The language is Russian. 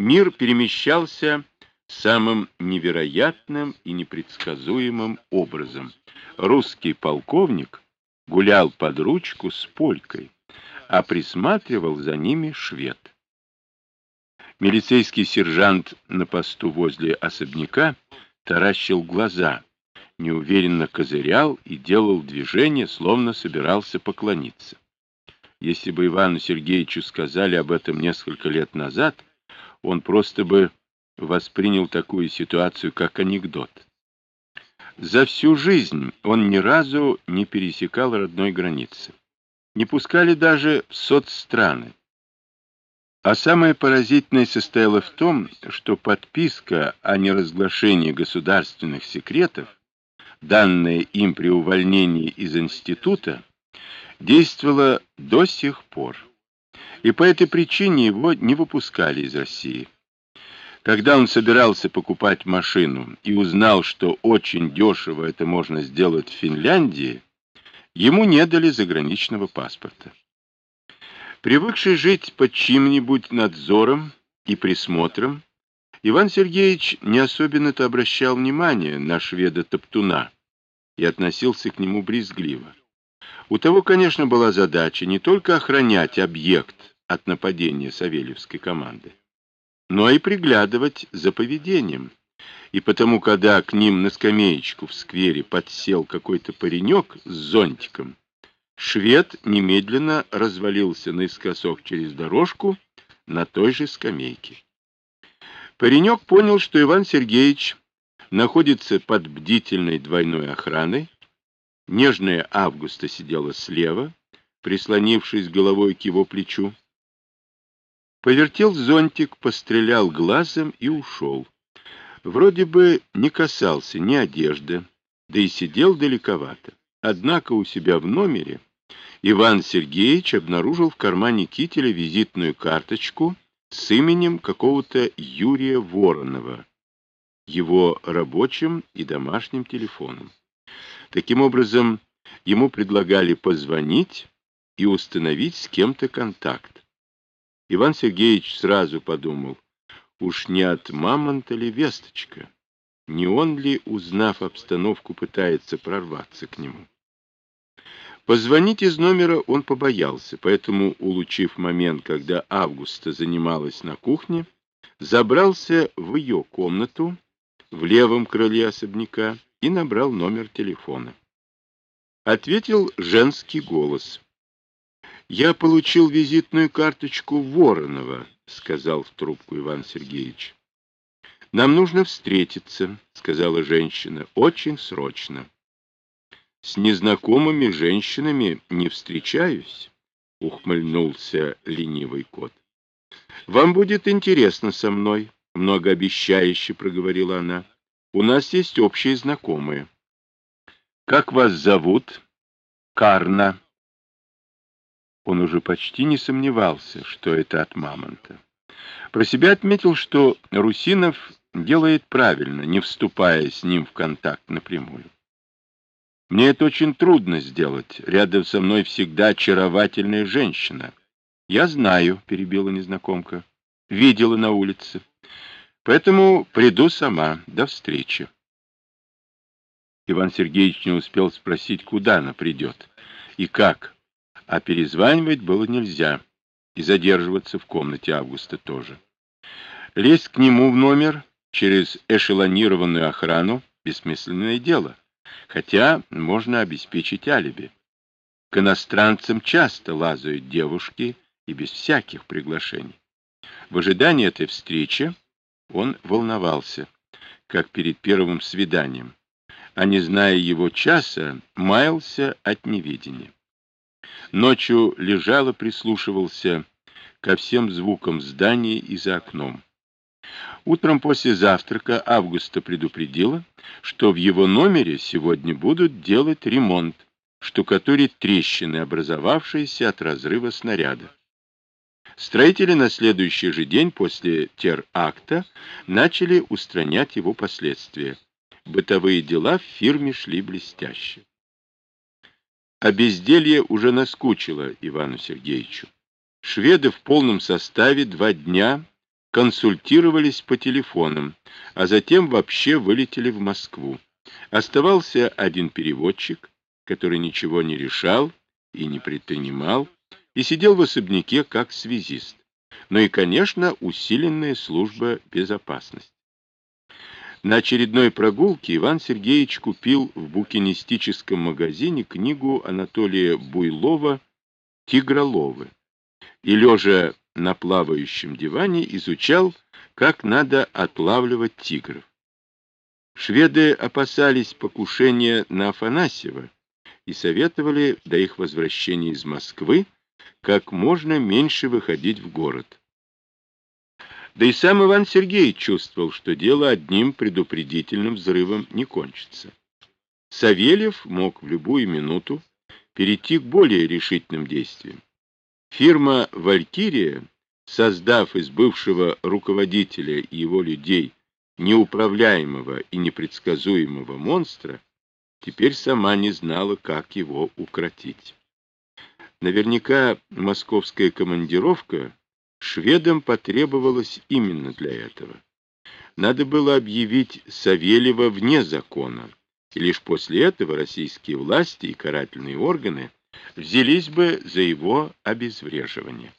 мир перемещался самым невероятным и непредсказуемым образом. Русский полковник гулял под ручку с полькой, а присматривал за ними швед. Милицейский сержант на посту возле особняка таращил глаза, неуверенно козырял и делал движение, словно собирался поклониться. Если бы Ивану Сергеевичу сказали об этом несколько лет назад, он просто бы воспринял такую ситуацию как анекдот. За всю жизнь он ни разу не пересекал родной границы. Не пускали даже в соцстраны. А самое поразительное состояло в том, что подписка о неразглашении государственных секретов, данная им при увольнении из института, действовала до сих пор. И по этой причине его не выпускали из России. Когда он собирался покупать машину и узнал, что очень дешево это можно сделать в Финляндии, ему не дали заграничного паспорта. Привыкший жить под чьим-нибудь надзором и присмотром, Иван Сергеевич не особенно-то обращал внимание на шведа Топтуна и относился к нему брезгливо. У того, конечно, была задача не только охранять объект от нападения Савельевской команды, но и приглядывать за поведением. И потому, когда к ним на скамеечку в сквере подсел какой-то паренек с зонтиком, швед немедленно развалился наискосок через дорожку на той же скамейке. Паренек понял, что Иван Сергеевич находится под бдительной двойной охраной. Нежная Августа сидела слева, прислонившись головой к его плечу. Повертел зонтик, пострелял глазом и ушел. Вроде бы не касался ни одежды, да и сидел далековато. Однако у себя в номере Иван Сергеевич обнаружил в кармане кителя визитную карточку с именем какого-то Юрия Воронова, его рабочим и домашним телефоном. Таким образом, ему предлагали позвонить и установить с кем-то контакт. Иван Сергеевич сразу подумал, уж не от мамонта ли весточка? Не он ли, узнав обстановку, пытается прорваться к нему? Позвонить из номера он побоялся, поэтому, улучив момент, когда Августа занималась на кухне, забрался в ее комнату в левом крыле особняка и набрал номер телефона. Ответил женский голос. «Я получил визитную карточку Воронова», — сказал в трубку Иван Сергеевич. «Нам нужно встретиться», — сказала женщина, — «очень срочно». «С незнакомыми женщинами не встречаюсь», — ухмыльнулся ленивый кот. «Вам будет интересно со мной», — многообещающе проговорила она. «У нас есть общие знакомые». «Как вас зовут?» «Карна», он уже почти не сомневался, что это от мамонта. Про себя отметил, что Русинов делает правильно, не вступая с ним в контакт напрямую. Мне это очень трудно сделать. Рядом со мной всегда очаровательная женщина. Я знаю, — перебила незнакомка. Видела на улице. Поэтому приду сама. До встречи. Иван Сергеевич не успел спросить, куда она придет и как а перезванивать было нельзя, и задерживаться в комнате Августа тоже. Лезть к нему в номер через эшелонированную охрану — бессмысленное дело, хотя можно обеспечить алиби. К иностранцам часто лазают девушки и без всяких приглашений. В ожидании этой встречи он волновался, как перед первым свиданием, а не зная его часа, маялся от невидения. Ночью лежал и прислушивался ко всем звукам здания и за окном. Утром после завтрака Августа предупредила, что в его номере сегодня будут делать ремонт, штукатурить трещины, образовавшиеся от разрыва снаряда. Строители на следующий же день после теракта начали устранять его последствия. Бытовые дела в фирме шли блестяще. А безделье уже наскучило Ивану Сергеевичу. Шведы в полном составе два дня консультировались по телефонам, а затем вообще вылетели в Москву. Оставался один переводчик, который ничего не решал и не предпринимал, и сидел в особняке как связист. Ну и, конечно, усиленная служба безопасности. На очередной прогулке Иван Сергеевич купил в букинистическом магазине книгу Анатолия Буйлова «Тигроловы» и, лежа на плавающем диване, изучал, как надо отлавливать тигров. Шведы опасались покушения на Афанасьева и советовали до их возвращения из Москвы как можно меньше выходить в город. Да и сам Иван Сергеевич чувствовал, что дело одним предупредительным взрывом не кончится. Савельев мог в любую минуту перейти к более решительным действиям. Фирма «Валькирия», создав из бывшего руководителя и его людей неуправляемого и непредсказуемого монстра, теперь сама не знала, как его укротить. Наверняка московская командировка Шведам потребовалось именно для этого. Надо было объявить Савельева вне закона, и лишь после этого российские власти и карательные органы взялись бы за его обезвреживание.